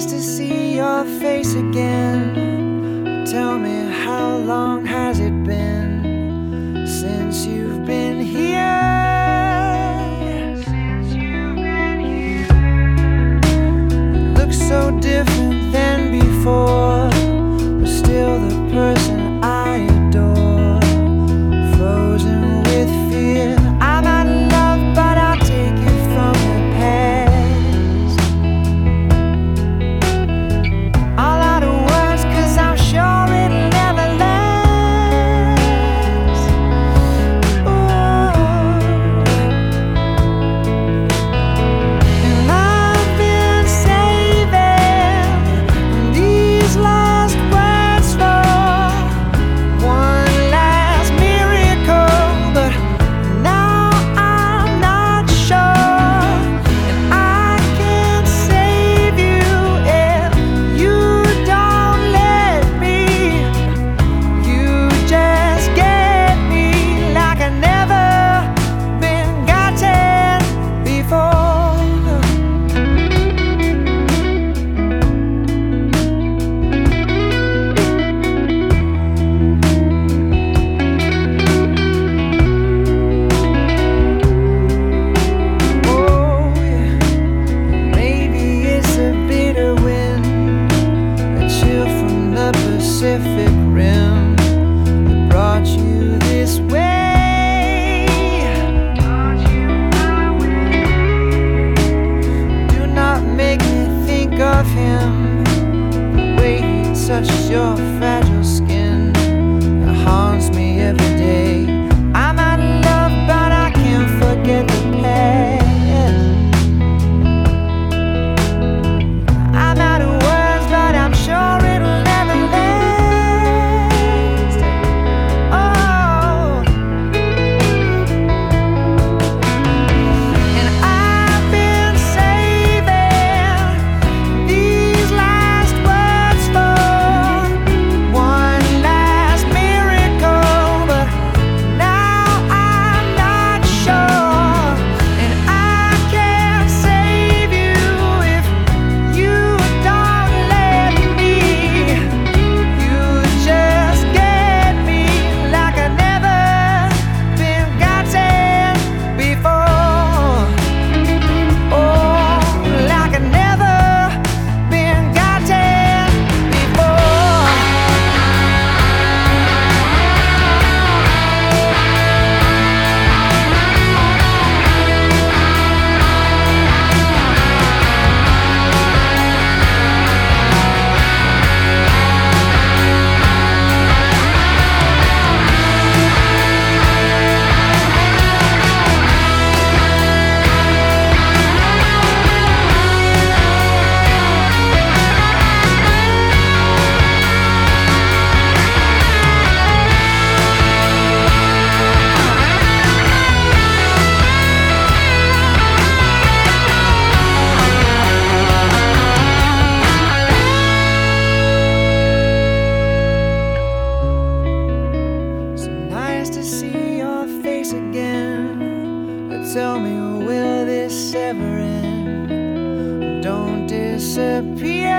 nice to see your face again. Tell me how long touch your face. tell me, will this ever end? Don't disappear.